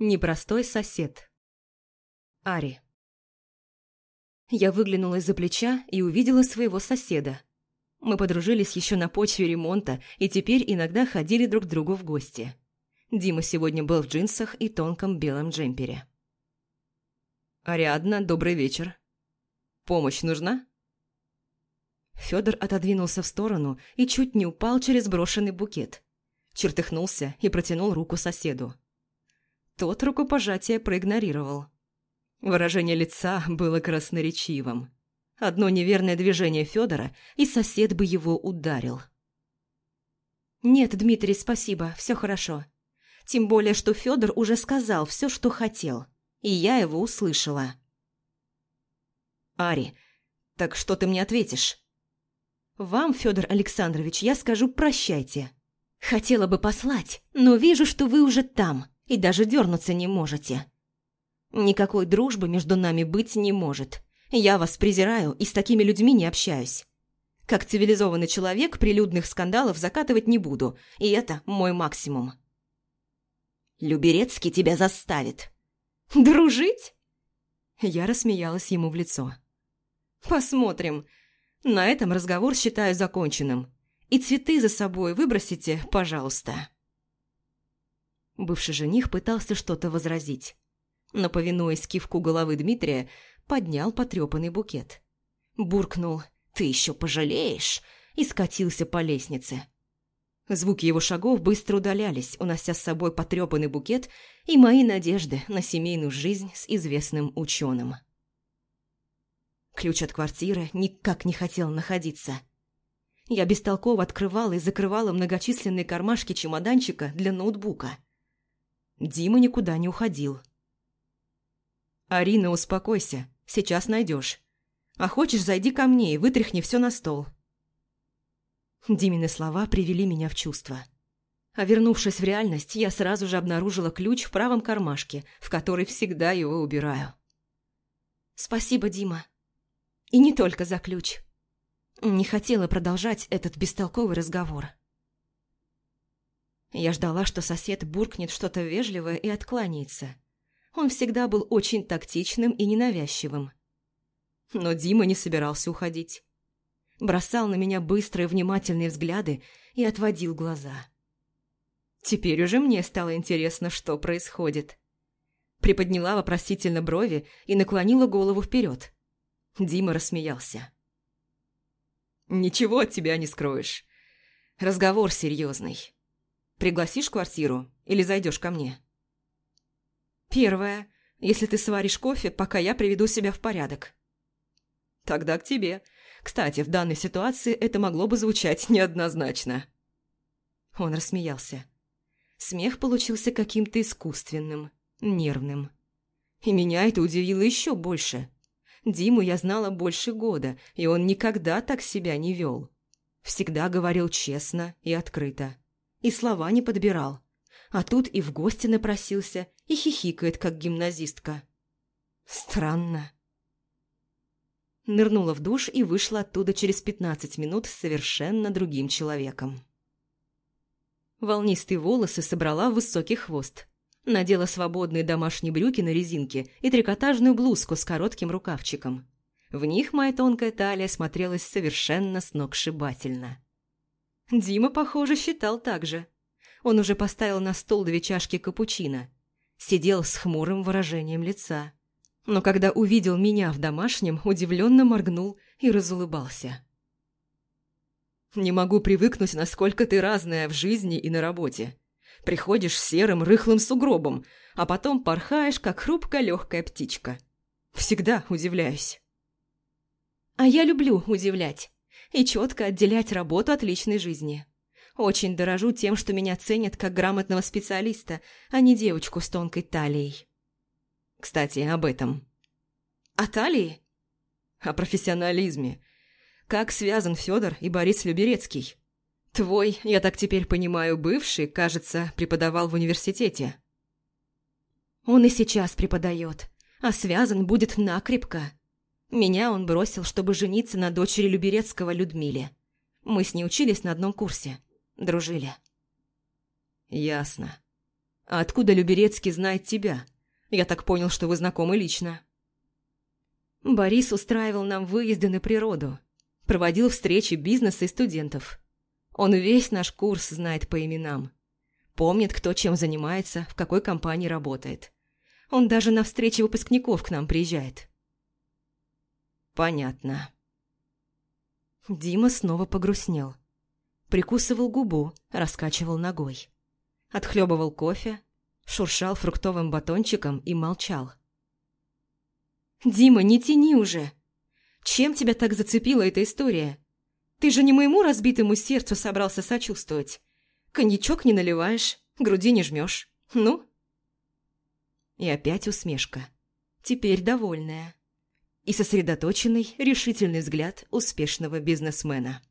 Непростой сосед. Ари. Я выглянула из-за плеча и увидела своего соседа. Мы подружились еще на почве ремонта и теперь иногда ходили друг к другу в гости. Дима сегодня был в джинсах и тонком белом джемпере. «Ариадна, добрый вечер. Помощь нужна?» Федор отодвинулся в сторону и чуть не упал через брошенный букет. Чертыхнулся и протянул руку соседу. Тот рукопожатие проигнорировал. Выражение лица было красноречивым. Одно неверное движение Федора, и сосед бы его ударил. «Нет, Дмитрий, спасибо, все хорошо. Тем более, что Федор уже сказал все, что хотел, и я его услышала». «Ари, так что ты мне ответишь?» «Вам, Федор Александрович, я скажу «прощайте». Хотела бы послать, но вижу, что вы уже там и даже дернуться не можете. Никакой дружбы между нами быть не может. Я вас презираю и с такими людьми не общаюсь. Как цивилизованный человек прилюдных скандалов закатывать не буду, и это мой максимум. Люберецкий тебя заставит. Дружить? Я рассмеялась ему в лицо. Посмотрим. На этом разговор считаю законченным. И цветы за собой выбросите, пожалуйста. Бывший жених пытался что-то возразить, но, повинуясь кивку головы Дмитрия, поднял потрепанный букет. Буркнул «Ты еще пожалеешь!» и скатился по лестнице. Звуки его шагов быстро удалялись, унося с собой потрепанный букет и мои надежды на семейную жизнь с известным ученым. Ключ от квартиры никак не хотел находиться. Я бестолково открывала и закрывала многочисленные кармашки чемоданчика для ноутбука. Дима никуда не уходил. «Арина, успокойся. Сейчас найдешь. А хочешь, зайди ко мне и вытряхни все на стол». Димины слова привели меня в чувство. А вернувшись в реальность, я сразу же обнаружила ключ в правом кармашке, в который всегда его убираю. «Спасибо, Дима. И не только за ключ». Не хотела продолжать этот бестолковый разговор. Я ждала, что сосед буркнет что-то вежливое и откланяется. Он всегда был очень тактичным и ненавязчивым. Но Дима не собирался уходить. Бросал на меня быстрые внимательные взгляды и отводил глаза. Теперь уже мне стало интересно, что происходит. Приподняла вопросительно брови и наклонила голову вперед. Дима рассмеялся. «Ничего от тебя не скроешь. Разговор серьезный. Пригласишь квартиру или зайдешь ко мне?» Первое. Если ты сваришь кофе, пока я приведу себя в порядок. Тогда к тебе. Кстати, в данной ситуации это могло бы звучать неоднозначно. Он рассмеялся. Смех получился каким-то искусственным, нервным. И меня это удивило еще больше. Диму я знала больше года, и он никогда так себя не вел. Всегда говорил честно и открыто. И слова не подбирал а тут и в гости напросился, и хихикает, как гимназистка. Странно. Нырнула в душ и вышла оттуда через пятнадцать минут с совершенно другим человеком. Волнистые волосы собрала в высокий хвост. Надела свободные домашние брюки на резинке и трикотажную блузку с коротким рукавчиком. В них моя тонкая талия смотрелась совершенно сногсшибательно. Дима, похоже, считал так же – он уже поставил на стол две чашки капучино. Сидел с хмурым выражением лица. Но когда увидел меня в домашнем, удивленно моргнул и разулыбался. «Не могу привыкнуть, насколько ты разная в жизни и на работе. Приходишь серым рыхлым сугробом, а потом порхаешь, как хрупкая легкая птичка. Всегда удивляюсь». «А я люблю удивлять и четко отделять работу от личной жизни. Очень дорожу тем, что меня ценят как грамотного специалиста, а не девочку с тонкой талией. Кстати, об этом. О талии? О профессионализме. Как связан Федор и Борис Люберецкий? Твой, я так теперь понимаю, бывший, кажется, преподавал в университете. Он и сейчас преподает, а связан будет накрепко. Меня он бросил, чтобы жениться на дочери Люберецкого Людмиле. Мы с ней учились на одном курсе. Дружили. Ясно. А откуда Люберецкий знает тебя? Я так понял, что вы знакомы лично. Борис устраивал нам выезды на природу, проводил встречи бизнеса и студентов. Он весь наш курс знает по именам. Помнит, кто чем занимается, в какой компании работает. Он даже на встречи выпускников к нам приезжает. Понятно. Дима снова погрустнел. Прикусывал губу, раскачивал ногой. Отхлебывал кофе, шуршал фруктовым батончиком и молчал. «Дима, не тяни уже! Чем тебя так зацепила эта история? Ты же не моему разбитому сердцу собрался сочувствовать. Коньячок не наливаешь, груди не жмешь. Ну?» И опять усмешка. Теперь довольная. И сосредоточенный, решительный взгляд успешного бизнесмена.